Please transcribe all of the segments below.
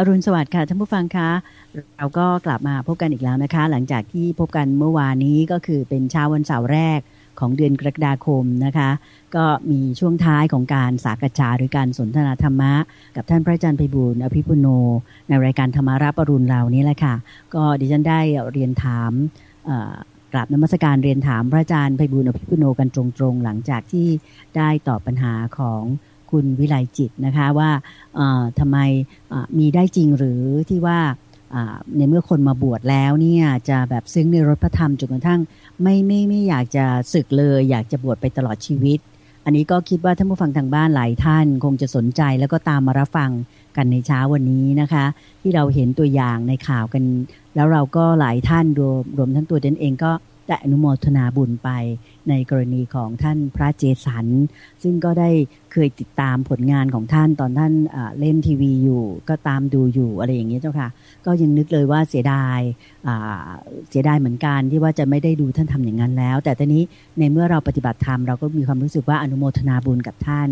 อรุณสวัสดิ์ค่ะท่านผู้ฟังคะเราก็กลับมาพบกันอีกแล้วนะคะ หลังจากที่พบกันเมื่อวานนี้ก็คือเป็นเช้าวันเสาร์แรกของเดือนกรกฎาคมนะคะ ก็มีช่วงท้ายของการสากษาหรือการสนทนาธรรมะ กับท่านพระอาจารย์ไพบูลอภิปุโน ในรายการธรรมาราปรุณเรานี้แหละค่ะ ก็ดิฉันได้เรียนถามกราบนมัสการเรียนถามพระอาจารย์ไพบูลอภิปุโนกันตรงๆ หลังจากที่ได้ตอบปัญหาของ คุณวิไลจิตนะคะว่าทำไมมีได้จริงหรือที่ว่าในเมื่อคนมาบวชแล้วเนี่ยจะแบบซึ้งในรถพระธรรมจนกระทั่งไม่ไม่ไม่อยากจะศึกเลย อยากจะบวชไปตลอดชีวิต อันนี้ก็คิดว่าท่านผู้ฟังทางบ้านหลายท่านคงจะสนใจแล้วก็ตามมารับฟังกันในเช้าวันนี้นะคะ ที่เราเห็นตัวอย่างในข่าวกัน แล้วเราก็หลายท่านรวมรวมทั้งตัวเดนเองก็ ได้อนุโมทนาบุญไปในกรณีของท่านพระเจสัน ซึ่งก็ได้เคยติดตามผลงานของท่านตอนท่านเล่นทีวีอยู่ ก็ตามดูอยู่อะไรอย่างนี้เจ้าค่ะ ก็ยังนึกเลยว่าเสียดายเสียดายเหมือนกันที่ว่าจะไม่ได้ดูท่านทำอย่างนั้นแล้ว แต่ตอนนี้ในเมื่อเราปฏิบัติธรรมเราก็มีความรู้สึกว่าอนุโมทนาบุญกับท่าน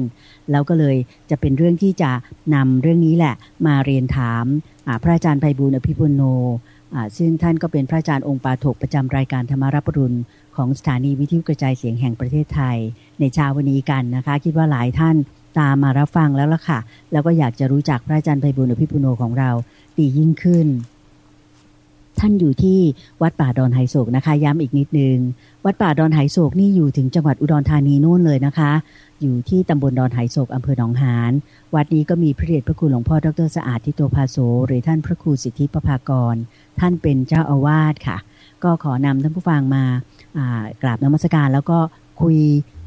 แล้วก็เลยจะเป็นเรื่องที่จะนำเรื่องนี้แหละมาเรียนถามพระอาจารย์ไพบูลอภิปุโน ซึ่งท่านก็เป็นพระอาจารย์องค์ปาถกประจำรายการธรรมารับรุณของสถานีวิทยุกระจายเสียงแห่งประเทศไทย ในเช้าวันนี้กันนะคะ คิดว่าหลายท่านตามมารับฟังแล้วล่ะค่ะ แล้วก็อยากจะรู้จักพระอาจารย์ไพบุญอภิปุโนของเราดียิ่งขึ้น ท่านอยู่ที่วัดป่าดอนไหโศกนะคะ ย้ำอีกนิดนึง วัดป่าดอนไหโศกนี่อยู่ถึงจังหวัดอุดรธานีนู่นเลยนะคะ อยู่ที่ตำบลดอนไหโศกอำเภอหนองหานวัดนี้ก็มีพระเดชพระคุณหลวงพ่อดรสะอาดทิโตภาโสหรือท่านพระครูสิทธิประภากร ท่านเป็นเจ้าอาวาสค่ะ ก็ขอนำท่านผู้ฟังมากราบนมัสการแล้วก็คุย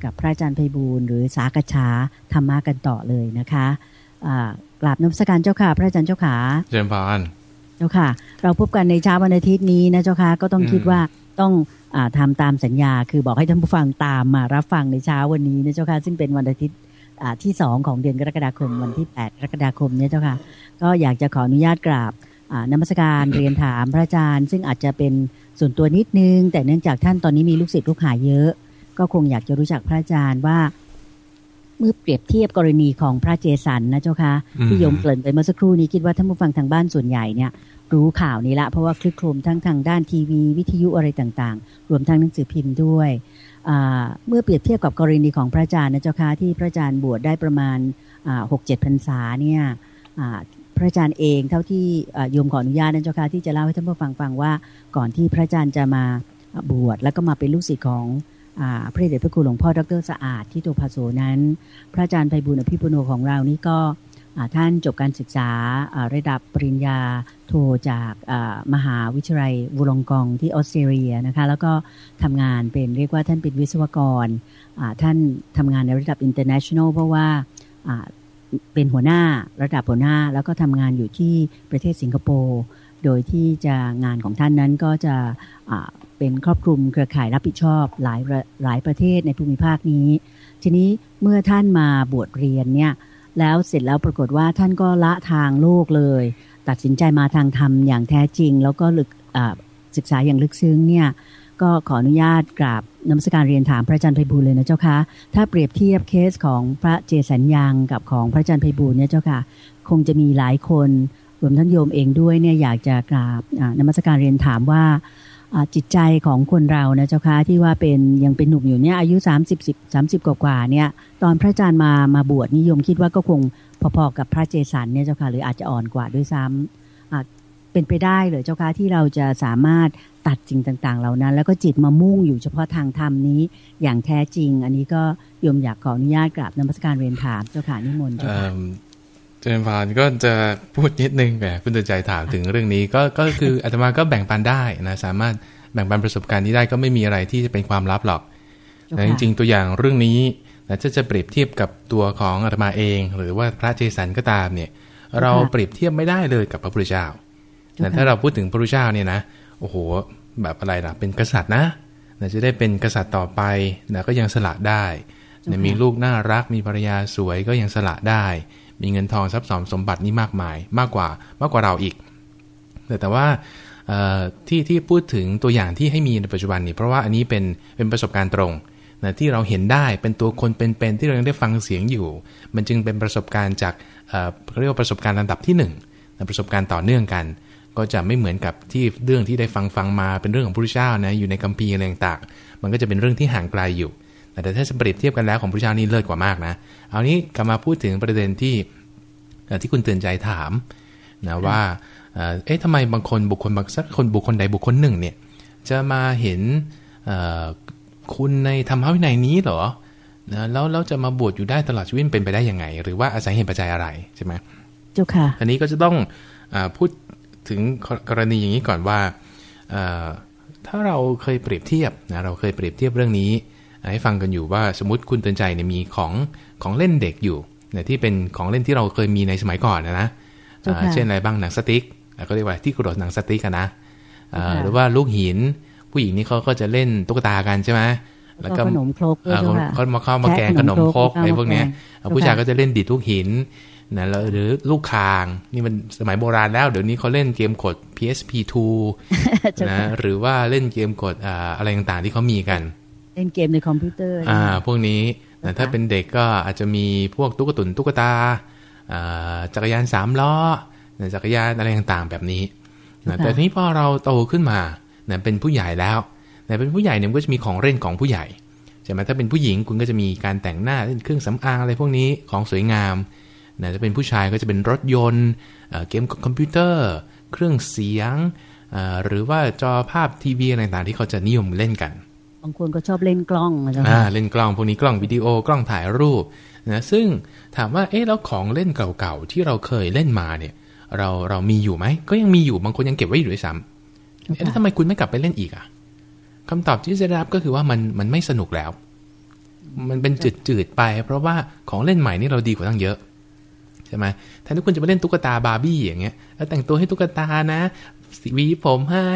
กับพระอาจารย์ไพบูลหรือสากชาธรรมะกันต่อเลยนะคะกราบนมัสการเจ้าค่ะ พระอาจารย์เจ้าขาเจริญพร เจ้าค่ะ เราพบกันในเช้าวันอาทิตย์นี้นะเจ้าค่ะก็ต้องคิดว่าต้องอทำตามสัญญา คือบอกให้ท่านผู้ฟังตามมารับฟังในเช้าวันนี้นะเจ้าค่ะซึ่งเป็นวันอาทิตย์ที่สองของเดือนกรกฎาคมวันที่ 8 กรกฎาคมเนี่ยเจ้าค่ะ ก็อยากจะขออนุญาตกราบนมัสการเรียนถามพระอาจารย์ ซึ่งอาจจะเป็นส่วนตัวนิดนึง แต่เนื่องจากท่านตอนนี้มีลูกศิษย์ลูกหาเยอะ ก็คงอยากจะรู้จักพระอาจารย์ว่า เมื่อเปรียบเทียบกรณีของพระเจสันนะเจ้าค่ะที่โยมเกริ่นไปเมื่อสักครู่นี้คิดว่าท่านผู้ฟังทางบ้านส่วนใหญ่เนี่ยรู้ข่าวนี้ละเพราะว่าคลิกโครมทั้งทางด้านทีวี วิทยุอะไรต่างๆ รวมทั้งหนังสือพิมพ์ด้วยเมื่อเปรียบเทียบกับกรณีของพระอาจารย์นะเจ้าค่ะที่พระอาจารย์บวชได้ประมาณหกเจ็ดพรรษาเนี่ยพระอาจารย์เองเท่าที่โยมขออนุญาตนะเจ้าค่ะที่จะเล่าให้ท่านผู้ฟังฟังว่าก่อนที่พระอาจารย์จะมาบวชแล้วก็มาเป็นลูกศิษย์ของ พระเดชพระคุณหลวงพ่อดรสะอาดที่ตัวพาโสนั้น พระอาจารย์ไพบุญอภิปุโนของเรานี่ก็ท่านจบการศึกษาระดับปริญญาโทจากมหาวิทยาลัยวูลองกองที่ออสเตรเลียนะคะแล้วก็ทำงานเป็นเรียกว่าท่านเป็นวิศวกรท่านทำงานในระดับ international เพราะว่าเป็นหัวหน้าระดับหัวหน้า แล้วก็ทำงานอยู่ที่ประเทศสิงคโปร์โดยที่จะงานของท่านนั้นก็จะ เป็นครอบคลุมเครือข่ายรับผิดชอบหลายหลายประเทศในภูมิภาคนี้ ทีนี้เมื่อท่านมาบวชเรียนเนี่ยแล้วเสร็จแล้วปรากฏว่าท่านก็ละทางโลกเลย ตัดสินใจมาทางธรรมอย่างแท้จริง แล้วก็ลึกศึกษาอย่างลึกซึ้งเนี่ยก็ขออนุญาตกราบนมัสการเรียนถามพระอาจารย์ไพบูลเลยนะเจ้าคะถ้าเปรียบเทียบเคสของพระเจสัญญังกับของพระอาจารย์ไพบูลเนี่ยเจ้าค่ะ คงจะมีหลายคนรวมทั้งโยมเองด้วยเนี่ยอยากจะกราบนมัสการเรียนถามว่า จิตใจของคนเรานะเจ้าค่ะที่ว่าเป็นยังเป็นหนุ่มอยู่เนี่ยอายุ 30 10 30กว่าเนี่ยตอนพระอาจารย์มามาบวชนิยมคิดว่าก็คงพอๆกับพระเจสันเนี่ยเจ้าค่ะหรืออาจจะอ่อนกว่าด้วยซ้ำเป็นไปได้เลยเจ้าค่ะที่เราจะสามารถตัดสิ่งต่าง ๆ เหล่านั้น แล้วก็จิตมามุ่งอยู่เฉพาะทางธรรมนี้อย่างแท้จริง อันนี้ก็ยมอยากขออนุญาตกราบนมัสการเรียนถามเจ้าค่ะนิมนต์เจ้าค่ะ เจริญพรก็จะพูดนิดนึงแบบคุณตใจถามถึงเรื่องนี้ ก็ก็คืออาตมาก็แบ่งปันได้นะสามารถแบ่งปันประสบการณ์นี้ได้ก็ไม่มีอะไรที่จะเป็นความลับหรอกแต่จริง ๆ ตัวอย่างเรื่องนี้นะจะจะเปรียบเทียบกับตัวของอาตมาเอง หรือว่าพระเจสันก็ตามเนี่ย เราเปรียบเทียบไม่ได้เลยกับพระพุทธเจ้าแต่ถ้าเราพูดถึงพระพุทธเจ้าเนี่ยนะโอ้โห แบบอะไรล่ะเป็นกษัตริย์นะนะจะได้เป็นกษัตริย์ต่อไปนะก็ยังสละได้นะมีลูกน่ารักมีภรรยาสวยก็ยังสละได้ มีเงินทองทรัพย์สมสมบัตินี่มากมาย มากกว่ามากกว่าเราอีก แต่แต่ว่าที่ที่พูดถึงตัวอย่างที่ให้มีในปัจจุบันนี่เพราะว่าอันนี้เป็นเป็นประสบการณ์ตรงนะที่เราเห็นได้เป็นตัวคนเป็นๆที่เรายังได้ฟังเสียงอยู่ มันจึงเป็นประสบการณ์จากเขาเรียกว่าประสบการณ์ลำดับที่1ประสบการณ์ต่อเนื่องกัน ก็จะไม่เหมือนกับที่เรื่องที่ได้ฟังฟังมาเป็นเรื่องของพระพุทธเจ้านะอยู่ในกัมพีอะไรต่างมันก็จะเป็นเรื่องที่ห่างไกลอยู่ แต่ถ้าจะเปรียบเทียบกันแล้วของพระพุทธเจ้านี่เลิศกว่ามากนะ เอานี้กลับมาพูดถึงประเด็นที่ที่คุณเตือนใจถามนะว่าเอ๊ะทำไมบางคนบุคคลบางสักคนบุคคลใดบุคคลหนึ่งเนี่ยจะมาเห็นคุณในธรรมวินัยนี้เหรอนะแล้วเราจะมาบวชอยู่ได้ตลอดชีวิตเป็นไปได้ยังไง หรือว่าอาศัยเหตุปัจจัยอะไรใช่ไหมเจ้าค่ะอันนี้ก็จะต้องอพูดถึงกรณีอย่างนี้ก่อนว่าถ้าเราเคยเปรียบเทียบนะเราเคยเปรียบเทียบเรื่องนี้ ให้ฟังกันอยู่ว่าสมมติคุณเตือนใจเนี่ยมีของของเล่นเด็กอยู่เนี่ยที่เป็นของเล่นที่เราเคยมีในสมัยก่อนนะนะเช่นอะไรบ้างหนังสติ๊กเขาเรียกว่าที่กระโดดหนังสติ๊กกันนะหรือว่าลูกหิน ผู้หญิงนี่เขาก็จะเล่นตุ๊กตากันใช่ไหมแล้วก็ขนมครกเขามาเข้ามาแกงขนมครกอะไรพวกนี้ผู้ชายก็จะเล่นดิดลูกหินนะหรือลูกคางนี่มันสมัยโบราณแล้ว เดี๋ยวนี้เขาเล่นเกมกด PSP2 นะหรือว่าเล่นเกมกดอะไรต่างๆที่เขามีกัน เล่นเกมในคอมพิวเตอร์ อ่า พวกนี้นะถ้าเป็นเด็กก็อาจจะมีพวกตุ๊กตุนตุ๊กตาจักรยานสามล้อจักรยานอะไรต่างๆแบบนี้นะแต่ทีนี้พอเราโตขึ้นมานะเป็นผู้ใหญ่แล้วแต่เป็นผู้ใหญ่เนี่ยก็จะมีของเล่นของผู้ใหญ่ใช่ไหมถ้าเป็นผู้หญิงคุณก็จะมีการแต่งหน้าเล่นเครื่องสำอางอะไรพวกนี้ของสวยงามนะถ้าเป็นผู้ชายก็จะเป็นรถยนต์เกมคอมพิวเตอร์ เครื่องเสียง หรือว่าจอภาพทีวีอะไรต่างๆที่เขาจะนิยมเล่นกัน บางคนก็ชอบเล่นกล้องนะอ่าเล่นกล้องพวกนี้กล้องวิดีโอกล้องถ่ายรูปนะซึ่งถามว่าเอ๊ะแล้วของเล่นเก่าๆที่เราเคยเล่นมาเนี่ย เราเรามีอยู่ไหมก็ยังมีอยู่บางคนยังเก็บไว้อยู่ด้วยซ้ำแล้วทำไมคุณไม่กลับไปเล่นอีกอะคำตอบที่จะได้รับก็คือว่ามันมันไม่สนุกแล้ว มันเป็นจืดจืดไป เพราะว่าของเล่นใหม่นี่เราดีกว่าตั้งเยอะใช่ไหมแทนที่คุณจะไปเล่นตุ๊กตาบาร์บี้อย่างเงี้ย แล้วแต่งตัวให้ตุ๊กตานะ วีผมให้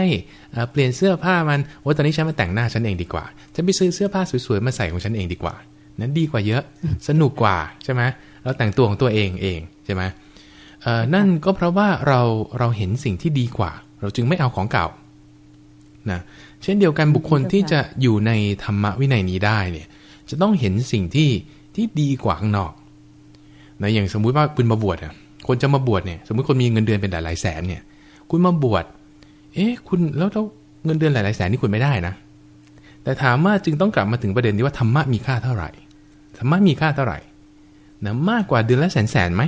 เปลี่ยนเสื้อผ้ามันว่าตอนนี้ฉันมาแต่งหน้าฉันเองดีกว่าฉันไปซื้อเสื้อผ้าสวยๆมาใส่ของฉันเองดีกว่า นั้นดีกว่าเยอะสนุกกว่าใช่ไหมแล้วแต่งตัวของตัวเองเองใช่ไหมนั่นก็เพราะว่าเราเราเห็นสิ่งที่ดีกว่า เราจึงไม่เอาของเก่านะเช่นเดียวกันบุคคลที่จะอยู่ในธรรมวินัยนี้ได้เนี่ย จะต้องเห็นสิ่งที่ที่ดีกว่าข้างนอกนะอย่างสมมุติว่าคุณมาบวชอะคนจะมาบวชเนี่ย สมมุติคนมีเงินเดือนเป็นหลายหลายแสนเนี่ย คุณมาบวช เอ๊ะ คุณแล้วแล้วเงินเดือนหลายหลายแสนนี่คุณไม่ได้นะ แต่ถามว่าจึงต้องกลับมาถึงประเด็นที่ว่าธรรมะมีค่าเท่าไหร่ ธรรมะมีค่าเท่าไหร่นะมากกว่าเดือนละแสนแสนไหม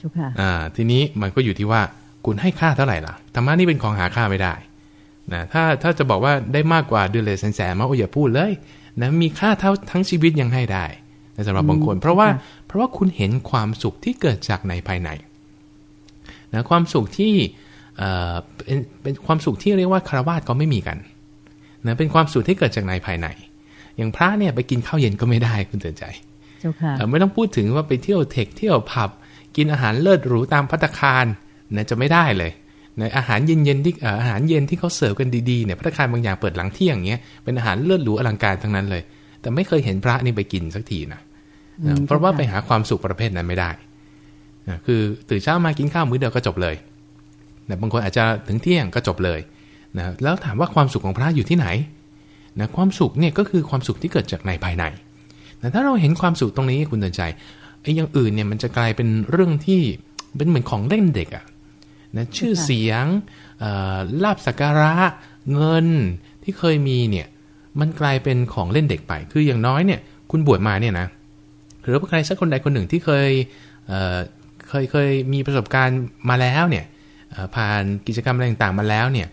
ชุค่ะ อ่า ทีนี้มันก็อยู่ที่ว่าคุณให้ค่าเท่าไหร่ล่ะ ธรรมะนี่เป็นของหาค่าไม่ได้นะถ้าถ้าจะบอกว่าได้มากกว่าเดือนละแสนแสนมาโอ้อย่าพูดเลยนะมีค่าเท่าทั้งชีวิตยังให้ได้สำหรับบางคน เพราะว่าเพราะว่าคุณเห็นความสุขที่เกิดจากในภายในนะความสุขที่ เป็นเป็นความสุขที่เรียกว่าคารวาสก็ไม่มีกันนะเป็นความสุขที่เกิดจากในภายใน อย่างพระเนี่ยไปกินข้าวเย็นก็ไม่ได้คุณเตือนใจไม่ต้องพูดถึงว่าไปเที่ยวเทคเที่ยวผับ กินอาหารเลิศหรูตามพัตคารนะจะไม่ได้เลยในอาหารเย็นๆที่อาหารเย็นที่เขาเสิร์ฟกันดีๆเนี่ยพัตคารบางอย่างเปิดหลังเที่ยงเงี้ยเป็นอาหารเลิศหรูอลังการทั้งนั้นเลย แต่ไม่เคยเห็นพระนี่ไปกินสักทีนะนะเพราะว่าไปหาความสุขประเภทนั้นไม่ได้นะคือตื่นเช้ามากินข้าวมื้อเดียวก็จบเลย นะบางคนอาจจะถึงเที่ยงก็จบเลยนะแล้วถามว่าความสุขของพระอยู่ที่ไหนนะความสุขเนี่ยก็คือความสุขที่เกิดจากในภายในนะถ้าเราเห็นความสุขตรงนี้คุณเตือนใจไอ้อย่างอื่นเนี่ยมันจะกลายเป็นเรื่องที่เป็นเหมือนของเล่นเด็กอะนะชื่อเสียงลาบสักการะเงินที่เคยมีเนี่ยมันกลายเป็นของเล่นเด็กไป คืออย่างน้อยเนี่ยคุณบวชมาเนี่ยนะหรือว่าใครสักคนใดคนหนึ่งที่เคยเเคยเคยมีประสบการณ์มาแล้วเนี่ย ผ่านกิจกรรมอะไรต่างๆมาแล้วเนี่ย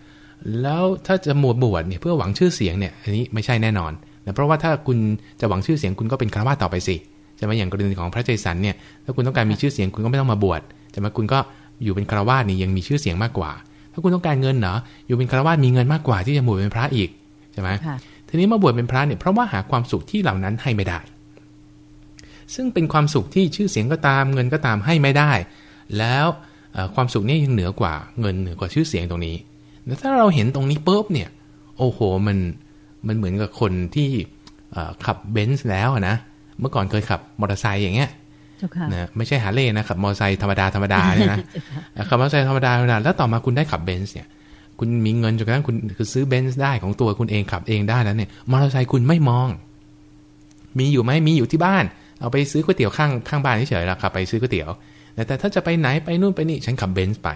แล้วถ้าจะมวดบวชเนี่ยเพื่อหวังชื่อเสียงเนี่ยอันนี้ไม่ใช่แน่นอนนะเพราะว่าถ้าคุณจะหวังชื่อเสียงคุณก็เป็นคารวะต่อไปสิจะมาอย่างกรณีของพระเจสันเนี่ยถ้าคุณต้องการมีชื่อเสียงคุณก็ไม่ต้องมาบวชจะมาคุณก็อยู่เป็นคารวะนี่ยังมีชื่อเสียงมากกว่า ถ้าคุณต้องการเงินเนาะอยู่เป็นคารวะมีเงินมากกว่าที่จะบวชเป็นพระอีกใช่ไหมทีนี้มาบวชเป็นพระเนี่ยเพราะว่าหาความสุขที่เหล่านั้นให้ไม่ได้ ซึ่งเป็นความสุขที่ชื่อเสียงก็ตามเงินก็ตามให้ไม่ได้ แล้ว ความสุขนี้ยังเหนือกว่าเงินเหนือกว่าชื่อเสียงตรงนี้แต่ถ้าเราเห็นตรงนี้ปุ๊บเนี่ย โอ้โหมันมันเหมือนกับคนที่ขับเบนซ์แล้วนะ เมื่อก่อนเคยขับมอเตอร์ไซค์อย่างเงี้ยนะไม่ใช่ฮาร์เลย์นะขับมอเตอร์ไซค์ธรรมดาธรรมดาเนี่ยนะขับมอเตอร์ไซค์ธรรมดาธรรมดาแล้วต่อมาคุณได้ขับเบนซ์เนี่ย คุณมีเงินจนกระทั่งคุณคือซื้อเบนซ์ได้ของตัวคุณเองขับเองได้แล้วเนี่ยมอเตอร์ไซค์คุณไม่มอง มีอยู่ไหมมีอยู่ที่บ้าน เอาไปซื้อก๋วยเตี๋ยวข้างข้างบ้านเฉยๆแล้วขับไปซื้อก๋วยเตี๋ยว แต่ถ้าจะไปไหนไปนู่นไปนี่ฉันขับเบนซ์ไป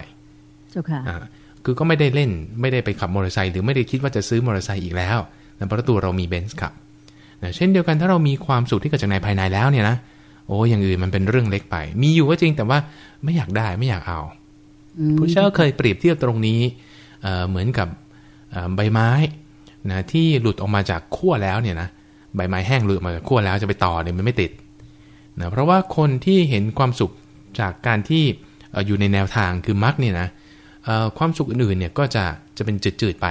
เจ้าค่ะอ่าคือก็ไม่ได้เล่นไม่ได้ไปขับมอเตอร์ไซค์หรือไม่ได้คิดว่าจะซื้อมอเตอร์ไซค์อีกแล้วนะเพราะตัวเรามีเบนซ์ขับนะเช่นเดียวกันถ้าเรามีความสุขที่เกิดจากในภายในแล้วเนี่ยนะโอ้อย่างอื่นมันเป็นเรื่องเล็กไป มีอยู่ก็จริงแต่ว่าไม่อยากได้ไม่อยากเอาอืมพระเจ้าเคยเปรียบเทียบตรงนี้เอ่อเหมือนกับเอ่อใบไม้นะที่หลุดออกมาจากขั้วแล้วเนี่ยนะใบไม้แห้งหลุดออกมาจากขั้วแล้วจะไปต่อเนี่ยมันไม่ติดนะเพราะว่าคนที่เห็นความสุข จากการที่เอ่ออยู่ในแนวทางคือมรรคเนี่ยนะเอ่อความสุขอื่นๆเนี่ยก็จะจะเป็นจืดๆไป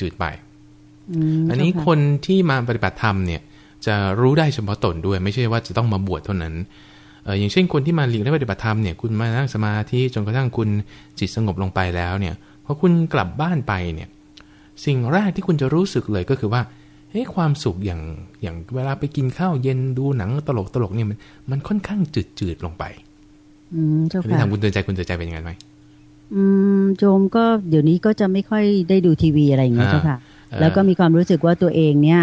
จืดๆไปอืมอันนี้เจ้าะคนที่มาปฏิบัติธรรมเนี่ยจะรู้ได้เฉพาะตนด้วยไม่ใช่ว่าจะต้องมาบวชเท่านั้นเอออย่างเช่นคนที่มาเรียนได้ปฏิบัติธรรมเนี่ยคุณมานั่งสมาธิจนกระทั่งคุณจิตสงบลงไปแล้วเนี่ยพอคุณกลับบ้านไปเนี่ยสิ่งแรกที่คุณจะรู้สึกเลยก็คือว่าเฮ้ยความสุขอย่างอย่างเวลาไปกินข้าวเย็นดูหนังตลกตลกๆเนี่ยมันมันค่อนข้างจืดจืดๆลงไป อืมเจ้าอันนี้ค่ะทางคุณเตือนใจคุณเตือนใจเป็นยังไงไหมอืมโยมก็เดี๋ยวนี้ก็จะไม่ค่อยได้ดูทีวีอะไรอย่างเงี้ยอ่าเจ้าค่ะเอ่อแล้วก็มีความรู้สึกว่าตัวเองเนี่ย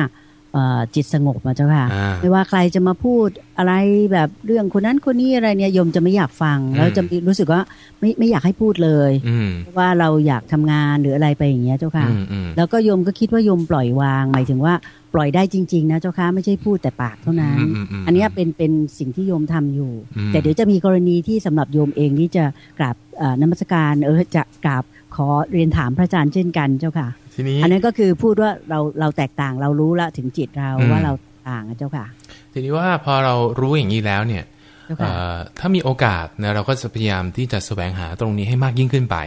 เอ่อจิตสงบมาเจ้าค่ะอ่าไม่ว่าใครจะมาพูดอะไรแบบเรื่องคนนั้นคนนี้อะไรเนี่ยโยมจะไม่อยากฟังอืมแล้วจะรู้สึกว่าไม่ไม่อยากให้พูดเลยอืมเพราะว่าเราอยากทำงานหรืออะไรไปอย่างเงี้ยเจ้าค่ะอืมอืมแล้วก็โยมก็คิดว่าโยมปล่อยวาง หมายถึงว่า ปล่อยได้จริง ๆ นะเจ้าค่ะไม่ใช่พูดแต่ปากเท่านั้นอืมอืมอืมอันเนี้ยเป็นเป็นสิ่งที่โยมทำอยู่อืมแต่เดี๋ยวจะมีกรณีที่สำหรับโยมเองที่จะกราบเอ่อนมัสการเออจะกราบขอเรียนถามพระอาจารย์เช่นกันเจ้าค่ะทีนี้อันนั้นก็คือพูดว่าเราเราแตกต่างเรารู้ละถึงจิตเราอืมว่าเราต่างอะเจ้าค่ะ ทีนี้ว่าพอเรารู้อย่างนี้แล้วเนี่ยเจ้าเอ่ค่ะอถ้ามีโอกาสนะเราก็จะพยายามที่จะแสวงหาตรงนี้ให้มากยิ่งขึ้นไป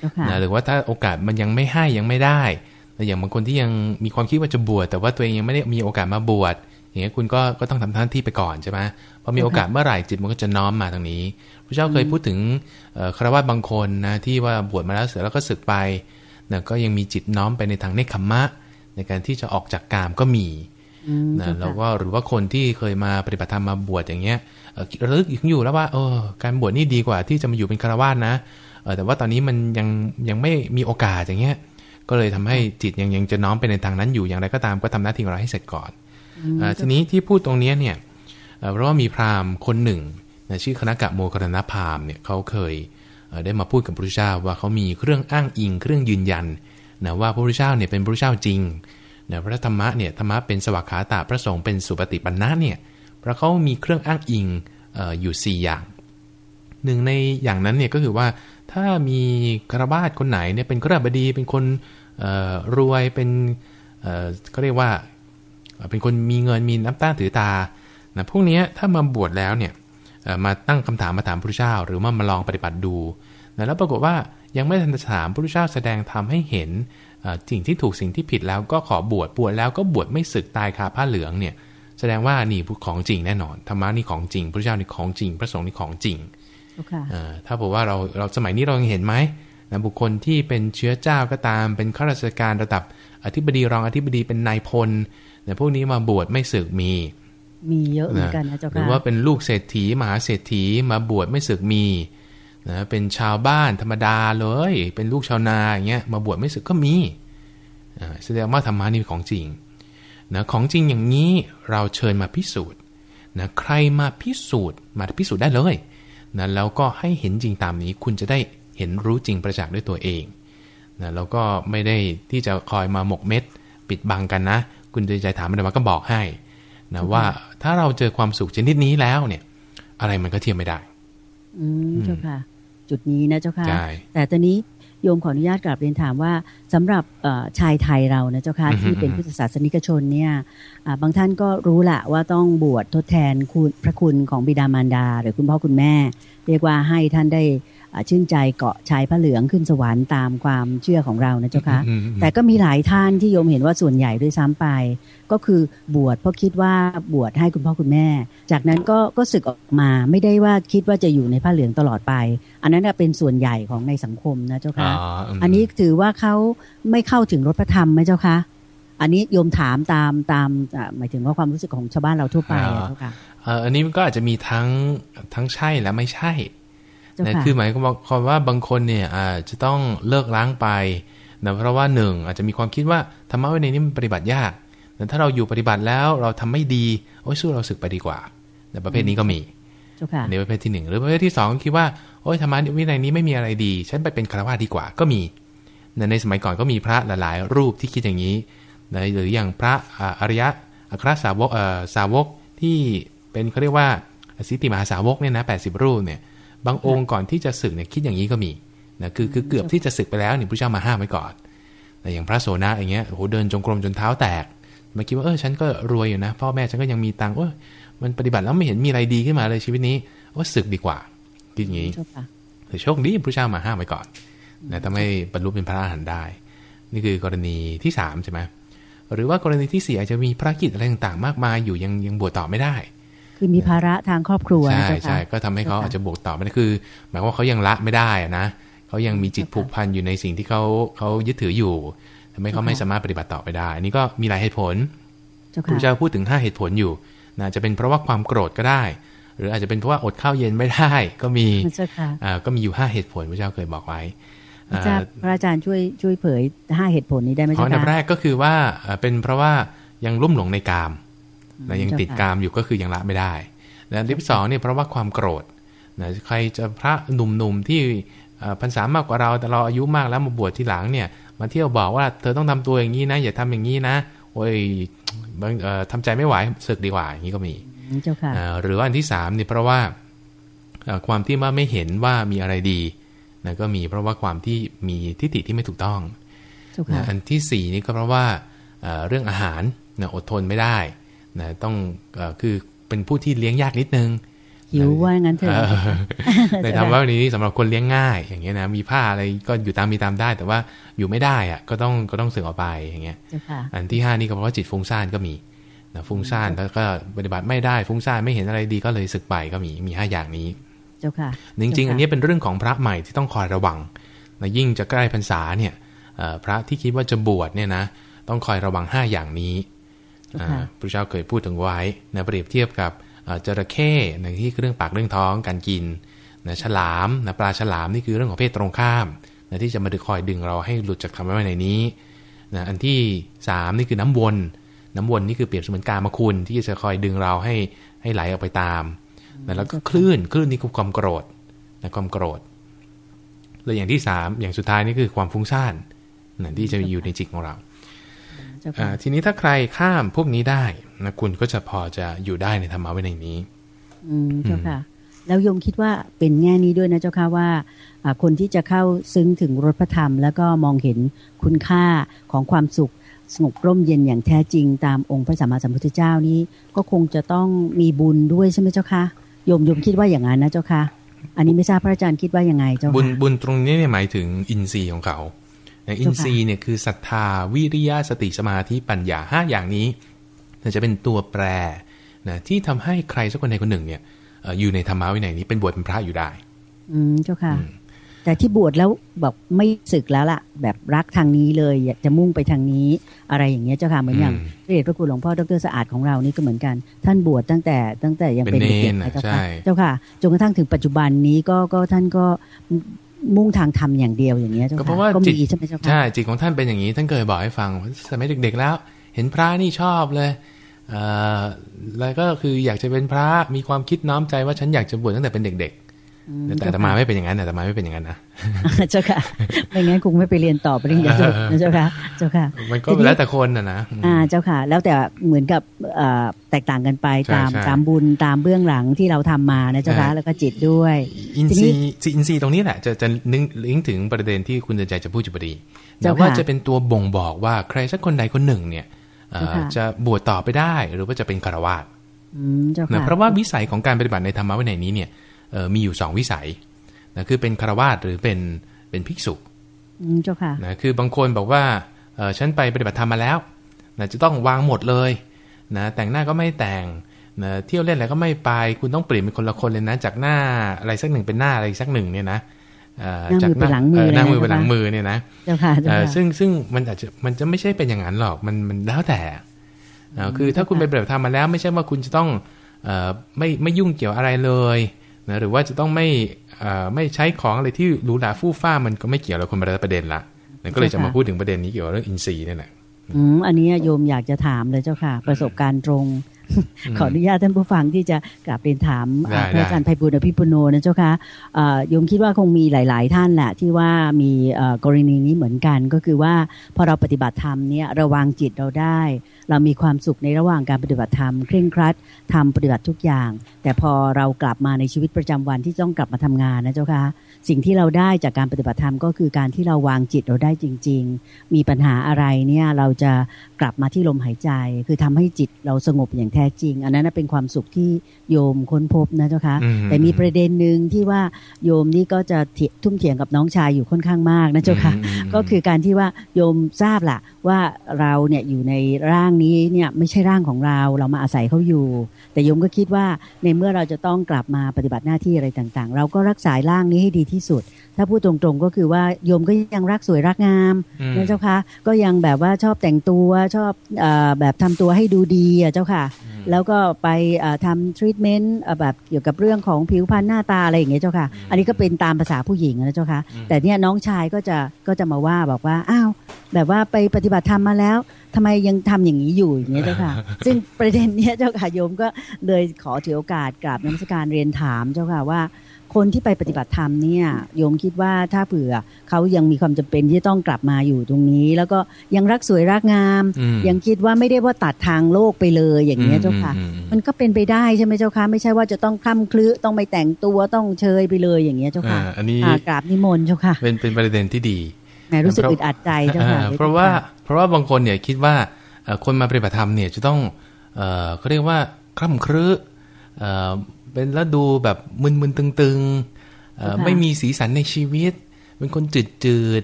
เจ้าค่ะนะหรือว่าถ้าโอกาสมันยังไม่ให้ยังไม่ได้แต่ อย่างบางคนที่ยังมีความคิดว่าจะบวชแต่ว่าตัวเองยังไม่ได้มีโอกาสมาบวชอย่างเงี้ยคุณก็ก็ต้องทำหน้าที่ไปก่อนใช่ไหมพอมีโอกาสเมื่อไหร่จิตมันก็จะน้อมมาทางนี้พระเจ้าเคยพูดถึงเอ่อคารวะบางคนนะที่ว่าบวชมาแล้วเสร็จแล้วก็สึกไปนะก็ยังมีจิตน้อมไปในทางเนคขมมะในการที่จะออกจากกามก็มีอืมนะเจ้าแล้วค่ะก็หรือว่าคนที่เคยมาปฏิบัติธรรมมาบวชอย่างเงี้ยเอ่อระลึกอยู่แล้วว่าเออการบวชนี่ดีกว่าที่จะมาอยู่เป็นคารวาสนะเออแต่ว่าตอนนี้มันยังยังไม่มีโอกาสอย่างเงี้ย ก็เลยทำให้จิตยังยังจะน้อมไปในทางนั้นอยู่อย่างไรก็ตามก็ทำหน้าที่ของเราให้เสร็จก่อนอืมอ่าทีนี้ที่พูดตรงเนี้ยเนี่ยเอ่อเพราะว่ามีพราหมณ์คนหนึ่งนะชื่อคณะกะโมครณพราหมณ์เนี่ยเขาเคยเอ่อได้มาพูดกับพระพุทธเจ้าว่าเขามีเครื่องอ้างอิง เครื่องยืนยันนะว่าพระพุทธเจ้าเนี่ยเป็นพระพุทธเจ้าจริงนะพระธรรมะเนี่ยธรรมะเป็นสวากขาตาพระสงฆ์เป็นสุปฏิปันนะเนี่ยเพราะเขามีเครื่องอ้างอิงเอ่ออยู่ 4 อย่างหนึ่งในอย่างนั้นเนี่ยก็คือว่า ถ้ามีกระบาดคนไหนเนี่ยเป็นกระบดีเป็นคนรวยเป็นเอ่อก็เรียกว่า เป็นคนมีเงินมีน้ำตาถือตานะพวกนี้ถ้ามาบวชแล้วเนี่ยมาตั้งคำถามมาถามพระพุทธเจ้า หรือว่ามาลองปฏิบัติดูนะแล้วปรากฏว่ายังไม่ทันจะถามพระพุทธเจ้าแสดงธรรมให้เห็นสิ่งที่ถูกสิ่งที่ผิดแล้วก็ขอบวชบวชแล้วก็บวชไม่สึกตายคาผ้าเหลืองเนี่ยแสดงว่านี่ของจริงแน่นอนธรรมะนี่ของจริงพระเจ้านี่ของจริง พระสงฆ์นี่ของจริง ถ้าบอกว่าเราเราสมัยนี้เรายังเห็นไหมนะบุคคลที่เป็นเชื้อเจ้าก็ตาม เป็นข้าราชการระดับอธิบดีรองอธิบดีเป็นนายพลเนี่ยพวกนี้มาบวชไม่สึกมี มีเยอะเหมือนกันนะเจ้าหรือค่ะว่าเป็นลูกเศรษฐีมหาเศรษฐีมาบวชไม่สึกมีนะเป็นชาวบ้านธรรมดาเลย เป็นลูกชาวนาอย่างเงี้ยมาบวชไม่สึกก็มีอ่าแสดงว่าธรรมะนี่เป็นของจริงนะของจริงอย่างนี้เราเชิญมาพิสูจน์นะใครมาพิสูจน์มาพิสูจน์ได้เลย นะแล้วก็ให้เห็นจริงตามนี้ คุณจะได้เห็นรู้จริงประจักษ์ด้วยตัวเองนะแล้วก็ไม่ได้ที่จะคอยมาหมกเม็ด ปิดบังกันนะ คุณใจถามมันมาก็บอกให้นะว่าถ้าเราเจอความสุขชนิดนี้แล้วเนี่ย อะไรมันก็เทียมไม่ได้ อืมเจ้าค่ะ จุดนี้นะเจ้าค่ะใช่แต่ตอนนี้ โยมขออนุญาตกลับเรียนถามว่าสำหรับเอ่อชายไทยเรานะเจ้าค่ะอือฮึที่เป็นพุทธศาสนิกชนเนี่ยอ่าบางท่านก็รู้แหละว่าต้องบวชทดแทนคุณพระคุณของบิดามารดา หรือคุณพ่อคุณแม่ เรียกว่าให้ท่านได้อ่า ชื่นใจเกาะชายพระเหลืองขึ้นสวรรค์ตามความเชื่อของเรานะเจ้าค่ะอืมอืมแต่ก็มีหลายท่านที่โยมเห็นว่าส่วนใหญ่ด้วยซ้ำไป ก็คือบวชเพราะคิดว่าบวชให้คุณพ่อคุณแม่ จากนั้นก็ก็สึกออกมาไม่ได้ว่าคิดว่าจะอยู่ในผ้าเหลืองตลอดไป อันนั้นนะเป็นส่วนใหญ่ของในสังคมนะเจ้าอ๋อค่ะมอันนี้ถือว่าเขาไม่เข้าถึงรถพระธรรมไหมเจ้าคะอันนี้โยมถามตามตามอ่าหมายถึงว่าความรู้สึกของชาวบ้านเราทั่วไปอะเจ้าค่ะเอ่ออันนี้มันก็อาจจะมีทั้งทั้งใช่และไม่ใช่เจ้า นะค่ะคือหมายความว่าบางคนเนี่ยอาจจะต้องเลิกล้างไปนะเพราะว่าหนึ่งอาจจะมีความคิดว่าธรรมะวินัยนี้มันปฏิบัติยากแต่ถ้าเราอยู่ปฏิบัติแล้วเราทำไม่ดีโอ้ยสู้เราสึกไปดีกว่าแต่ประเภทนี้ก็มีอันนี้ประเภทที่หนึ่งหรือประเภทที่สองคิดว่าโอ้ยธรรมะวินัยนี้ไม่มีอะไรดี ฉันไปเป็นคารวะดีกว่าก็มีในสมัยก่อนก็มีพระหลายๆ รูปที่คิดอย่างนี้หรืออย่างพระอริยะอัครสาวกสาวกที่เป็นเขาเรียกว่าสิติมหาสาวกเนี่ยนะแปดสิบรูปเนี่ย บางองค์ก่อนที่จะศึกเนี่ยคิดอย่างนี้ก็มีนะคือคือเกือบที่จะศึกไปแล้วนี่พระเจ้ามาห้ามไว้ก่อนแต่อย่างพระโสนะอย่างเงี้ยโอ้โหเดินจงกรมจนเท้าแตกมาคิดว่าเออฉันก็รวยอยู่นะ พ่อแม่ฉันก็ยังมีตังค์โอ้มันปฏิบัติแล้วไม่เห็นมีอะไรดีขึ้นมาเลยชีวิตนี้ว่าศึกดีกว่าคิดอย่างนี้แต่โชคดีพระเจ้ามาห้ามไว้ก่อนนะทำให้บรรลุเป็นพระอรหันต์ได้ นี่คือกรณีที่สามใช่ไหมหรือว่ากรณีที่สี่อาจจะมีภารกิจอะไรต่างๆ มากมายอยู่ยังยังบวชต่อไม่ได้ คือมีภาระทางครอบครัวใช่ใช่ก็ทำให้เขาอาจจะบวชต่อไม่ได้คือ หมายว่าเขายังละไม่ได้นะเขายังมีจิตผูกพันอยู่ในสิ่งที่เขาเขายึดถืออยู่ทำให้เขาไม่สามารถปฏิบัติต่อไปได้ อันนี้ก็มีหลายเหตุผลพระเจ้าพูดถึงห้าเหตุผลอยู่นะจะเป็นเพราะว่าความโกรธก็ได้ หรืออาจจะเป็นเพราะว่าอดข้าวเย็นไม่ได้ก็มีอ่าก็มีอยู่ห้าเหตุผลพระเจ้าเคยบอกไว้พระอาจารย์ช่วยช่วยเผยห้าเหตุผลนี้ได้ไหมจ๊ะอันดับแรกก็คือว่าเป็นเพราะว่ายังรุ่มหลงในกาม นะยังติดกามอยู่ก็คือยังละไม่ได้และที่สองเนี่ยเพราะว่าความโกรธนะใครจะพระหนุ่มๆที่พรรษามากกว่าเราแต่เราอายุมากแล้วมาบวชที่หลังเนี่ย มาเที่ยวบอกว่าเธอต้องทำตัวอย่างนี้นะ อย่าทำอย่างนี้นะโอ้ยทำใจไม่ไหวสึกดีกว่าอย่างนี้ก็มีเจ้าค่ะหรือว่าอันที่สามเนี่ยเพราะว่าความที่ว่าไม่เห็นว่ามีอะไรดีนะก็มีเพราะว่าความที่มีทิฏฐิที่ไม่ถูกต้องนะอันที่สี่นี่ก็เพราะว่าเรื่องอาหารนะอดทนไม่ได้ นะต้องอคือเป็นผู้ที่เลี้ยงยากนิดนึงหิวว่างั้นเถอะในทำว่านี้สำหรับคนเลี้ยงง่าย อย่างเงี้ยนะมีผ้าอะไรก็อยู่ตามมีตามได้ แต่ว่าอยู่ไม่ได้อะก็ต้องก็ต้องเสื่อมออกไปอย่างเงี้ยอันที่ห้านี่ก็เพราะว่าจิตฟุ้งซ่านก็มีนะฟุ้งซ่านแล้วก็ปฏิบัติไม่ได้ฟุ้งซ่านไม่เห็นอะไรดีก็เลยสึกไปก็มีมีห้าอย่างนี้เจ้าค่ะจริงๆ อันนี้เป็นเรื่องของพระใหม่ที่ต้องคอยระวังนะยิ่งจะใกล้พรรษาเนี่ยพระที่คิดว่าจะบวชเนี่ยนะ ต้องคอยระวังห้าอย่างนี้ พระเจ้าเคยพูดถึงไว้นะเปรียบเทียบกับจระเข้ในที่เรื่องปากเรื่องท้องการกินนะฉลามนะปลาฉลามนี่คือเรื่องของเพศตรงข้ามนะที่จะมาดึคอยดึงเราให้หลุดจากธรรมะไว้ในนี้นะอันที่ 3 นี่คือน้ำวนน้ำวนนี่คือเปรียบเสมือนการมาคุณที่จะคอยดึงเราให้ให้ไหลออกไปตามนะแล้วก็คลื่นคลื่นนี่คือความโกรธนะความโกรธแล้วอย่างที่สามอย่างสุดท้ายนี่คือความฟุ้งซ่านนะที่จะอยู่ในจิตของเรา ทีนี้ถ้าใครข้ามพวกนี้ได้นะคุณก็จะพอจะอยู่ได้ในธรรมะวินัยนี้ อืมเจ้าค่ะ แล้วยมคิดว่าเป็นแง่นี้ด้วยนะเจ้าค่ะว่าคนที่จะเข้าซึ้งถึงรสพระธรรม แล้วก็มองเห็นคุณค่าของความสุขสงบร่มเย็นอย่างแท้จริงตามองค์พระสัมมาสัมพุทธเจ้านี้ ก็คงจะต้องมีบุญด้วยใช่ไหมเจ้าค่ะโยมโยมคิดว่าอย่างนั้นนะเจ้าค่ะ อันนี้ไม่ทราบพระอาจารย์คิดว่ายังไงเจ้าค่ะบุญบุญตรงนี้เนี่ยหมายถึงอินทรีย์ของเขา อินทรีย์เนี่ยคือศรัทธาวิริยะสติสมาธิปัญญาห้าอย่างนี้จะเป็นตัวแปรนะที่ทำให้ใครสักคนใดคนหนึ่งเนี่ยอยู่ในธรรมะวินัยนี้เป็นบวชเป็นพระอยู่ได้ อืมเจ้าค่ะ แต่ที่บวชแล้วแบบไม่ศึกแล้วล่ะ แบบรักทางนี้เลยอยากจะมุ่งไปทางนี้ อะไรอย่างเงี้ยเจ้าค่ะเหมือนอย่างพระเดชพระคุณหลวงพ่อดรสะอาดของเรานี่ก็เหมือนกัน ท่านบวชตั้งแต่ตั้งแต่ยังเป็นเด็กๆเจ้าค่ะเจ้าค่ะจนกระทั่งถึงปัจจุบันนี้ก็ก็ท่านก็ มุ่งทางธรรมอย่างเดียวอย่างเงี้ยเจ้าค่ะก็มีใช่ไหมเจ้าค่ะใช่จิตของท่านเป็นอย่างนี้ท่านเคยบอกให้ฟังสมัยเด็กๆแล้ว เห็นพระนี่ชอบเลยแล้วก็คืออยากจะเป็นพระมีความคิดน้อมใจว่าฉันอยากจะบวชตั้งแต่เป็นเด็ก แต่ธรรมาไม่เป็นอย่างนั้นแต่ธรรมาไม่เป็นอย่างนั้นนะเจ้าค่ะไม่งั้นคงไม่ไปเรียนต่อปริญญาโทนะเจ้าค่ะ เจ้าค่ะ มันก็แล้วแต่คนนะนะอ่าเจ้าค่ะ แล้วแต่เหมือนกับแตกต่างกันไปตามตามบุญตามเบื้องหลังที่เราทำมานะเจ้าค่ะแล้วก็จิตด้วย อินทรีย์อินทรีย์ตรงนี้แหละจะจะนึงลิงถึงประเด็นที่คุณใจจะพูดจุบดีแต่ว่าจะเป็นตัวบ่งบอกว่าใครสักคนใดคนหนึ่งเนี่ยจะบวชต่อไปได้หรือว่าจะเป็นคารวะเพราะว่าวิสัยของการปฏิบัติในธรรมะวินัยนี้เนี่ย มีอยู่สองวิสัยนะคือเป็นคารวาสหรือเป็นเป็นภิกษุเจ้าค่ะนะคือบางคนบอกว่าฉันไปปฏิบัติธรรมมาแล้วนะจะต้องวางหมดเลยนะแต่งหน้าก็ไม่แต่งนะเที่ยวเล่นอะไรก็ไม่ไป คุณต้องเปลี่ยนเป็นคนละคนเลยนะ จากหน้าอะไรสักหนึ่งเป็นหน้าอะไรสักหนึ่งเนี่ยนะจากหน้าหลังมือหน้ามือไปหลังมือเนี่ยนะเจ้าค่ะซึ่งซึ่งมันอาจจะมันจะไม่ใช่เป็นอย่างนั้นหรอกมันมันแล้วแต่คือถ้าคุณไปปฏิบัติธรรมมาแล้ว ไม่ใช่ว่าคุณจะต้องไม่ไม่ยุ่งเกี่ยวอะไรเลย นะหรือว่าจะต้องไม่ไม่ใช้ของอะไรที่หรูหราฟู่ฟ้ามันก็ไม่เกี่ยวกับคนประเด็นละนั่นก็เลยจะมาพูดถึงประเด็นนี้เกี่ยวกับเรื่องอินทรีย์นี่แหละอืมอันนี้โยมอยากจะถามเลยเจ้าค่ะ ประสบการณ์ตรง ขออนุญาตท่านผู้ฟังที่จะกลับเรียนถามพระอาจารย์ไพบุญอภิปุโนนะเจ้าค่ะโยมคิดว่าคงมีหลาย ๆ ท่านแหละที่ว่ามีกรณีนี้เหมือนกัน ก็คือว่าพอเราปฏิบัติธรรมเนี่ยระวังจิตเราได้ เรามีความสุขในระหว่างการปฏิบัติธรรมเคร่งครัดทำปฏิบัติทุกอย่าง แต่พอเรากลับมาในชีวิตประจำวันที่ต้องกลับมาทำงานนะเจ้าค่ะสิ่งที่เราได้จากการปฏิบัติธรรมก็คือการที่เราวางจิตเราได้จริง ๆ มีปัญหาอะไรเนี่ยเราจะกลับมาที่ลมหายใจ คือทำให้จิตเราสงบอย่างแท้จริง อันนั้นเป็นความสุขที่โยมค้นพบนะเจ้าคะแต่มีประเด็นหนึ่งที่ว่าโยมนี่ก็จะทุ่มเถียงกับน้องชายอยู่ค่อนข้างมากนะเจ้าค่ะก็คือการที่ว่าโยมทราบล่ะว่าเราเนี่ยอยู่ในร่างนี้เนี่ยไม่ใช่ร่างของเราเรามาอาศัยเขาอยู่ แต่โยมก็คิดว่าในเมื่อเราจะต้องกลับมาปฏิบัติหน้าที่อะไรต่างๆ เราก็รักษาร่างนี้ให้ดีที่สุด ถ้าพูดตรงๆก็คือว่าโยมก็ยังรักสวยรักงามนะเจ้าค่ะก็ยังแบบว่าชอบแต่งตัวชอบอแบบทำตัวให้ดูดีอะเจ้าค่ะ แล้วก็ไปทำทรีทเมนต์แบบเกี่ยวกับเรื่องของผิวพรรณหน้าตาอะไรอย่างเงี้ยเจ้าค่ะ อันนี้ก็เป็นตามภาษาผู้หญิงนะเจ้าค่ะ แต่เนี่ยน้องชายก็จะก็จะมาว่าบอกว่าอ้าวแบบว่าไปปฏิบัติธรรมมาแล้วทำไมยังทำอย่างนี้อยู่อย่างเงี้ยเจ้าค่ะ ซึ่งประเด็นเนี้ยเจ้าค่ะโยมก็เลยขอถือโอกาสกราบน้ำสการเรียนถามเจ้าค่ะว่า คนที่ไปปฏิบัติธรรมเนี่ยโยมคิดว่าถ้าเผื่อเขายังมีความจำเป็นที่ต้องกลับมาอยู่ตรงนี้ แล้วก็ยังรักสวยรักงาม ยังคิดว่าไม่ได้ว่าตัดทางโลกไปเลยอย่างเงี้ยเจ้าค่ะ มันก็เป็นไปได้ใช่ไหมเจ้าค่ะไม่ใช่ว่าจะต้องคล่ำคลื้ต้องไปแต่งตัวต้องเชยไปเลยอย่างเงี้ยเจ้าค่ะอันนี้กราบนิมนต์เจ้าค่ะ เป็นเป็นประเด็นที่ดีแหมรู้สึกอึดอัดใจเจ้าค่ะเพราะว่าเพราะว่าบางคนเนี่ยคิดว่าคนมาปฏิบัติธรรมเนี่ยจะต้องเขาเรียกว่าคล่ำคลื้ เป็นแล้วดูแบบมึนๆตึงๆไม่มีสีสันในชีวิต เป็นคนจืดจืด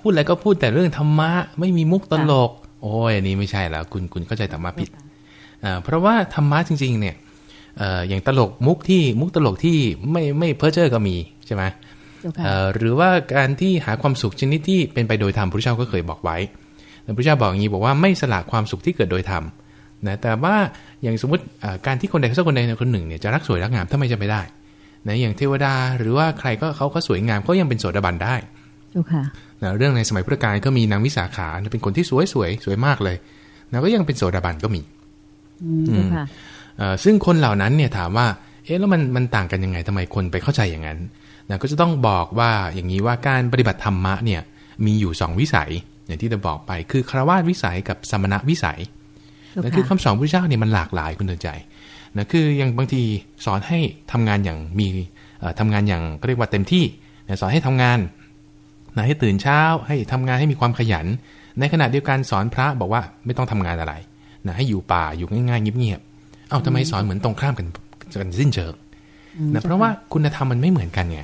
พูดอะไรก็พูดแต่เรื่องธรรมะ ไม่มีมุกตลก โอ้ยอันนี้ไม่ใช่แล้วคุณคุณเข้าใจธรรมะผิดเพราะว่าธรรมะจริง ๆ เนี่ยอย่างตลกมุกที่มุกตลกที่ไม่ไม่เพ้อเจ้อก็มีใช่ไหมหรือว่าการที่หาความสุขชนิดที่เป็นไปโดยธรรมพระเจ้าก็เคยบอกไว้พระเจ้าบอกอย่างนี้บอกว่าไม่สละความสุขที่เกิดโดยธรรม นะแต่ว่าอย่างสมมติการที่คนใดสักคนใดคนหนึ่งเนี่ยจะรักสวยรักงามถ้าไม่จะไม่ได้นะอย่างเทวดาหรือว่าใครก็เขาก็สวยงามก็ยังเป็นโสดาบันได้นะเรื่องในสมัยพุทธกาลก็มีนางวิสาขาเป็นคนที่สวยสวยสวยมากเลยนะก็ยังเป็นโสดาบันก็มีซึ่งคนเหล่านั้นเนี่ยถามว่า เอ๊ะแล้วมันมันต่างกันยังไงทำไมคนไปเข้าใจอย่างนั้นนะก็จะต้องบอกว่าอย่างนี้ว่าการปฏิบัติธรรมะเนี่ยมีอยู่สองวิสัย อย่างที่จะบอกไปคือคารวะวิสัยกับสมณะวิสัย นั่นคือคำสอนพระเจ้าเนี่ยมันหลากหลายคุณเดินใจนะคืออย่างบางทีสอนให้ทำงานอย่างมีทำงานอย่างเรียกว่าเต็มที่สอนให้ทำงานนะให้ตื่นเช้าให้ทำงานให้มีความขยัน ในขณะเดียวกันสอนพระบอกว่าไม่ต้องทำงานอะไรนะให้อยู่ป่าอยู่ง่ายๆเงียบๆเอาทำไมสอนเหมือนตรงข้ามกันกันสิ้นเชิงนะเพราะว่าคุณธรรมมันไม่เหมือนกันไง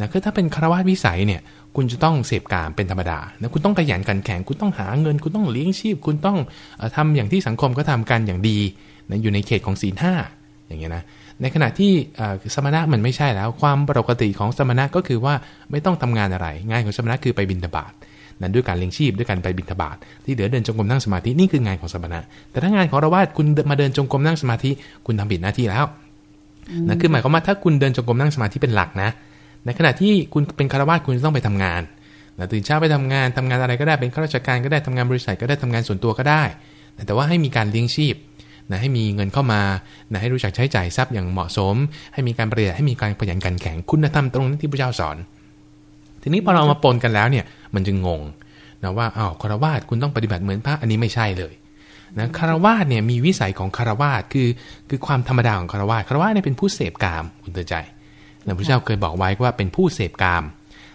นะคือถ้าเป็นคารวะวิสัยเนี่ย คุณจะต้องเสพกามเป็นธรรมดานะคุณต้องขยันกันแข่ง คุณต้องหาเงิน คุณต้องเลี้ยงชีพ คุณต้องทำอย่างที่สังคมก็ทำกันอย่างดีนะอยู่ในเขตของศีลห้าอย่างเงี้ยนะ ในขณะที่สมณะมันไม่ใช่แล้ว ความปกติของสมณะก็คือว่าไม่ต้องทำงานอะไร งานของสมณะคือไปบินทบาทนั้นด้วยการเลี้ยงชีพด้วยการไปบินทบาทที่เหลือเดินจงกรมนั่งสมาธินี่คืองานของสมณะ แต่ถ้างานของเราว่าคุณมาเดินจงกรมนั่งสมาธิ คุณทำผิดหน้าที่แล้วนั่นคือหมายความว่าถ้าคุณเดินจงกรมนั่งสมาธิเป็นหลักนะ ในขณะที่คุณเป็นคารวะคุณต้องไปทำงานนะตื่นเช้าไปทำงานทำงานอะไรก็ได้เป็นข้าราชการก็ได้ทำงานบริษัทก็ได้ทำงานส่วนตัวก็ได้ แต่ว่าให้มีการเลี้ยงชีพนะให้มีเงินเข้ามานะให้รู้จักใช้จ่ายทรัพย์อย่างเหมาะสม ให้มีการประหยัดให้มีการประหยัดการแข่งคุณธรรมตรงนั้นที่พระเจ้าสอน ทีนี้พอเรามาปนกันแล้วเนี่ยมันจึงงงนะว่าอ้าวคารวาสคุณต้องปฏิบัติเหมือนพระอันนี้ไม่ใช่เลยนะคารวาสเนี่ยมีวิสัยของคารวาสคือคือความธรรมดาของคารวาสคารวาสเนี่ยเป็นผู้เสพกามคุณเตือนใจ พระเจ้าเคยบอกไว้ว่าเป็นผู้เสพกาม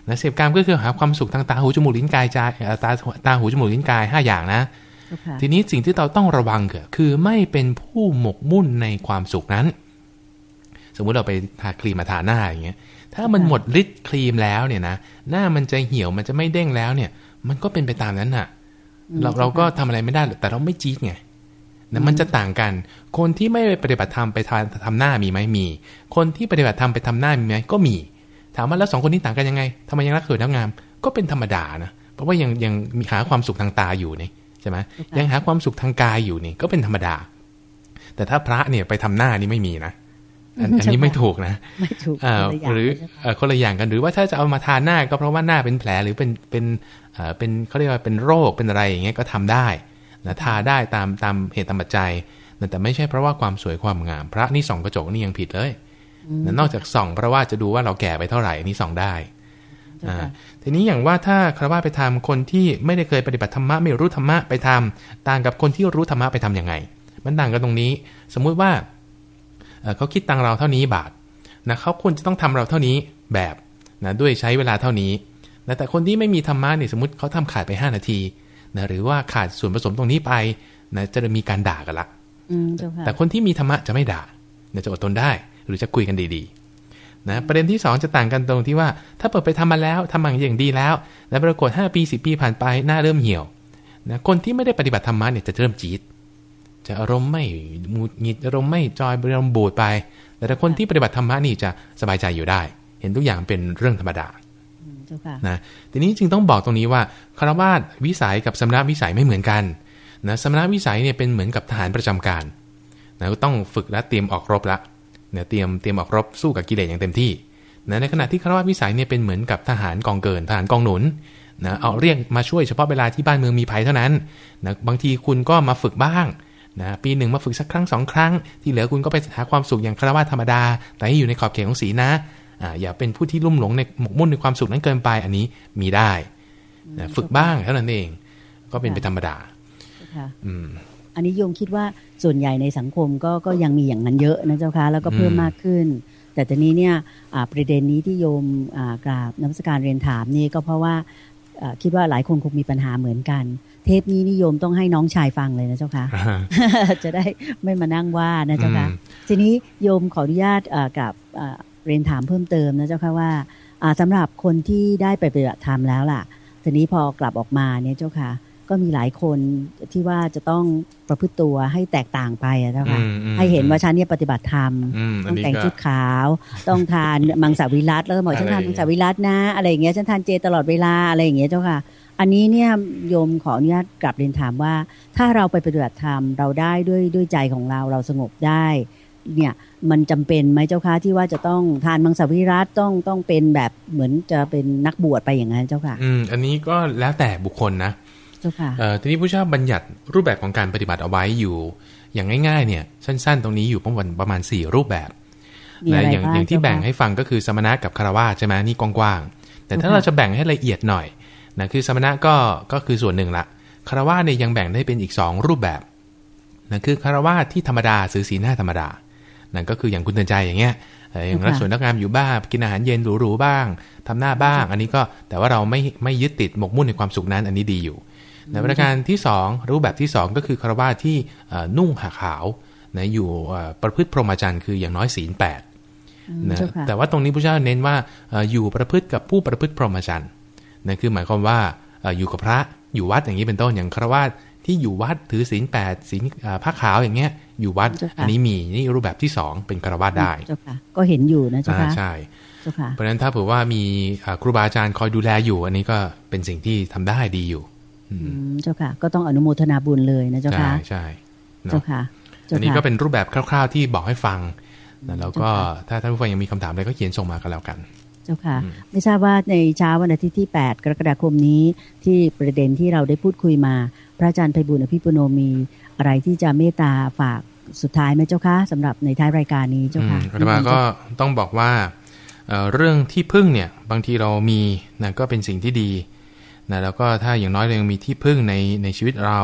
นะเสพกามก็คือหาความสุขทางตาหูจมูกลิ้นกายใจตาตาหูจมูกลิ้นกาย5อย่างนะ ทีนี้สิ่งที่เราต้องระวังก็คือไม่เป็นผู้หมกมุ่นในความสุขนั้น สมมุติเราไปทาครีมมาทาหน้าอย่างเงี้ย ถ้ามันหมดฤทธิ์ครีมแล้วเนี่ยนะหน้ามันจะเหี่ยวมันจะไม่เด้งแล้วเนี่ย มันก็เป็นไปตามนั้นน่ะ เราเราก็ทำอะไรไม่ได้แต่เราไม่จี๊ดไง นะมันจะต่างกัน คนที่ไม่ปฏิบัติธรรมไปทำทำหน้ามีไหมมี คนที่ปฏิบัติธรรมไปทำหน้ามีไหมก็มี ถามว่าแล้วสองคนนี้ต่างกันยังไงทำไมยังรักสวยรักงาม ก็เป็นธรรมดานะ เพราะว่ายังยังมีหาความสุขทางตาอยู่นี่ใช่ไหมยังหาความสุขทางกายอยู่นี่ก็เป็นธรรมดา แต่ถ้าพระเนี่ยไปทำหน้านี่ไม่มีนะอันนี้ไม่ถูกนะไม่ถูกหรือคนละอย่างกันหรือว่าถ้าจะเอามาทาหน้าก็เพราะว่าหน้าเป็นแผลหรือเป็นเป็นเป็นเขาเรียกว่าเป็นโรคเป็นอะไรอย่างเงี้ยก็ทำได้ นะทาได้ตามตามเหตุตามปัจจัยแต่ไม่ใช่เพราะว่าความสวยความงาม พระนี่ส่องกระจกนี่ยังผิดเลยนอกจากส่อง เพราะว่าจะดูว่าเราแก่ไปเท่าไหร่นี่ส่องได้ทีนี้อย่างว่าถ้าคราวาไปทำคนที่ไม่ได้เคยปฏิบัติธรรมะไม่รู้ธรรมะไปทำต่างกับคนที่รู้ธรรมะไปทํำยังไง มันต่างกันตรงนี้ สมมุติว่าเขาคิดตังเราเท่านี้บาทนะเขาควรจะต้องทำเราเท่านี้แบบนะด้วยใช้เวลาเท่านี้นะแต่คนที่ไม่มีธรรมะเนี่ยสมมติเขาทำขาดไป 5 นาที นะหรือว่าขาดส่วนผสมตรงนี้ไปนะจะมีการด่ากันละแต่คนที่มีธรรมะจะไม่ด่านะจะอดทนได้ หรือจะคุยกันดีๆนะประเด็นที่ 2 จะต่างกันตรงที่ว่า ถ้าเปิดไปทำมาแล้วทำมาอย่างดีแล้ว แล้วปรากฏ5ปี10ปีผ่านไปหน้าเริ่มเหี่ยวนะคนที่ไม่ได้ปฏิบัติธรรมะเนี่ยจะเริ่มจีดจะอารมณ์ไม่หงุดหงิดอารมณ์ไม่จอยอารมณ์บูดไป แต่คนที่ปฏิบัติธรรมะนี่จะสบายใจอยู่ได้ เห็นทุกอย่างเป็นเรื่องธรรมดา นะทีนี้จึงต้องบอกตรงนี้ว่าคารวาสวิสัยกับสมณวิสัยไม่เหมือนกันนะสมณวิสัยเนี่ยเป็นเหมือนกับทหารประจำการนะก็ต้องฝึกและเตรียมออกรบละเนี่ยเตรียมเตรียมออกรบสู้กับกิเลสอย่างเต็มที่นะในขณะที่คารวาสวิสัยเนี่ยเป็นเหมือนกับทหารกองเกินทหารกองหนุนนะเอาเรียกมาช่วยเฉพาะเวลาที่บ้านเมืองมีภัยเท่านั้นนะบางทีคุณก็มาฝึกบ้างนะปีหนึ่งมาฝึกสักครั้งสองครั้ง ที่เหลือคุณก็ไปหาความสุขอย่างคารวะธรรมดา แต่ให้อยู่ในขอบเขตของศีลนะ อ่าอย่าเป็นผู้ที่ลุ่มหลงในหมกมุ่นในความสุขนั้นเกินไปอันนี้มีได้นะฝึกบ้างเท่านั้นเอง ก็เป็นไปธรรมดาอืมอันนี้โยมคิดว่าส่วนใหญ่ในสังคมก็ก็ยังมีอย่างนั้นเยอะนะเจ้าค่ะแล้วก็เพิ่มมากขึ้น แต่ตอนนี้เนี่ยประเด็นนี้ที่โยมกราบนักสการเรียนถามนี่ก็เพราะว่าคิดว่าหลายคนคงมีปัญหาเหมือนกัน เทปนี้นิยมต้องให้น้องชายฟังเลยนะเจ้าค่ะจะได้ไม่มานั่งว่านะเจ้าค่ะทีนี้โยมขออนุญาตกับ เรียนถามเพิ่มเติมนะเจ้าค่ะว่าสำหรับคนที่ได้ไปปฏิบัติธรรมแล้วล่ะ ทีนี้พอกลับออกมาเนี่ยเจ้าค่ะ ก็มีหลายคนที่ว่าจะต้องประพฤติตัวให้แตกต่างไปอะเจ้าค่ะ ให้เห็นว่าฉันเนี่ยปฏิบัติธรรม ต้องแต่งชุดขาว ต้องทานมังสวิรัตแล้วก็บอกฉันทานมังสวิรัตนะ อะไรอย่างเงี้ยฉันทานเจตลอดเวลาอะไรอย่างเงี้ยเจ้าค่ะ อันนี้เนี่ยโยมขออนุญาตกลับเรียนถามว่า ถ้าเราไปปฏิบัติธรรมเราได้ด้วยด้วยใจของเราเราสงบได้ เนี่ยมันจำเป็นไหมเจ้าค่ะที่ว่าจะต้องทานมังสวิรัตต้องต้องเป็นแบบเหมือนจะเป็นนักบวชไปอย่างนั้นเจ้าค่ะ อืมอันนี้ก็แล้วแต่บุคคลนะเจ้าค่ะเอ่อทีนี้ผู้เจ้าบัญญัติรูปแบบของการปฏิบัติเอาไว้อยู่ อย่างง่ายๆ เนี่ยสั้น ๆ ตรงนี้อยู่ประมาณประมาณสี่รูปแบบและอย่างอย่างที่แบ่งให้ฟังก็คือสมณะกับคารวะใช่ไหมนี่กว้างๆแต่ถ้าเราจะแบ่งให้ละเอียดหน่อยนะคือสมณะก็ก็คือส่วนหนึ่งละคารวะเนี่ยยังแบ่งได้เป็นอีกสองรูปแบบนะคือคารวะที่ธรรมดาสื่อสีหน้าธรรมดา นั่นก็คืออย่างคุณเตือนใจอย่างเงี้ยอย่างรักสวยนักงามอยู่บ้างกินอาหารเย็นหรูๆบ้างทำหน้าบ้าง อันนี้ก็แต่ว่าเราไม่ไม่ยึดติดหมกมุ่นในความสุขนั้น อันนี้ดีอยู่ในประการที่ 2 รูปแบบที่ 2 ก็คือคารวะที่นุ่งหาขาวนะอยู่ประพฤติพรหมจรรย์คืออย่างน้อยศีลแปดนะแต่ว่าตรงนี้พระเจ้าเน้นว่าอยู่ประพฤติกับผู้ประพฤติพรหมจรรย์นะคือหมายความว่าอยู่กับพระอยู่วัดอย่างนี้เป็นต้นอย่างคารวะ ที่อยู่วัดถือศีลแปดศีลผ้าขาวอย่างเงี้ย อยู่วัดอันนี้มีนี่รูปแบบที่สองเป็นคารวะได้เจ้าค่ะก็เห็นอยู่นะเจ้าค่ะใช่เพราะฉะนั้นถ้าเผื่อว่ามีครูบาอาจารย์คอยดูแลอยู่ อันนี้ก็เป็นสิ่งที่ทำได้ดีอยู่เจ้าค่ะ ก็ต้องอนุโมทนาบุญเลยนะเจ้าค่ะใช่เจ้าค่ะอันนี้ก็เป็นรูปแบบคร่าว ๆ ที่บอกให้ฟังแล้วก็ถ้าท่านผู้ฟังยังมีคำถามอะไรก็เขียนส่งมาก็แล้วกันเจ้าค่ะ ไม่ทราบว่าในเช้าวันอาทิตย์ที่ 8 กรกฎาคมนี้ที่ประเด็นที่เราได้พูดคุยมาพ ระอาจารย์ไพบุญอภิปุโนมีอะไรที่จะเมตตาฝากสุดท้ายไหมเจ้าคะสำหรับในท้ายรายการนี้เจ้าค่ะอาตมาก็ต้องบอกว่าเรื่องที่พึ่งเนี่ยบางทีเรามีนะก็เป็นสิ่งที่ดีนะแล้วก็ถ้าอย่างน้อยเรายังมีที่พึ่งในในชีวิตเรา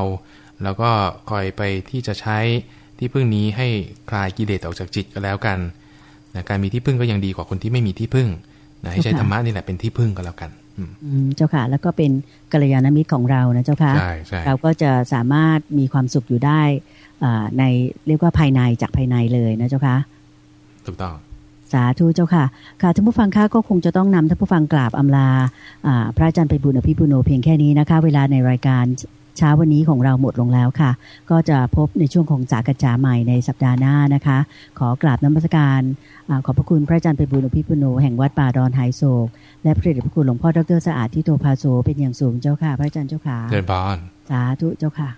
แล้วก็คอยไปที่จะใช้ที่พึ่งนี้ให้คลายกิเลสออกจากจิตก็แล้วกันนะการมีที่พึ่งก็ยังดีกว่าคนที่ไม่มีที่พึ่งนะให้ใช้ธรรมะนี่แหละเป็นที่พึ่งก็แล้วกัน เจ้าค่ะ แล้วก็เป็นกัลยาณมิตรของเรานะเจ้าค่ะเราก็จะสามารถมีความสุขอยู่ได้ในเรียกว่าภายในจากภายในเลยนะเจ้าค่ะถูกต้องสาธุเจ้าค่ะ ค่ะท่านผู้ฟังคะก็คงจะต้องนำท่านผู้ฟังกราบอำลาพระอาจารย์ไปบุญอภิปุโนเพียงแค่นี้นะคะ เวลาในรายการ เช้าวันนี้ของเราหมดลงแล้วค่ะ ก็จะพบในช่วงของจากระจาใหม่ในสัปดาห์หน้านะคะ ขอกราบน้ำมัสการอขอบพระคุณพระอาจารย์ไปบุญอภิปุโนแห่งวัดป่าดอนไฮโศก และพระเดชพระคุณหลวงพ่อดรสะอาดที่โตภาโซเป็นอย่างสูงเจ้าค่ะ พระอาจารย์เจ้าค่ะเจริญพรสาธุเจ้าค่ะ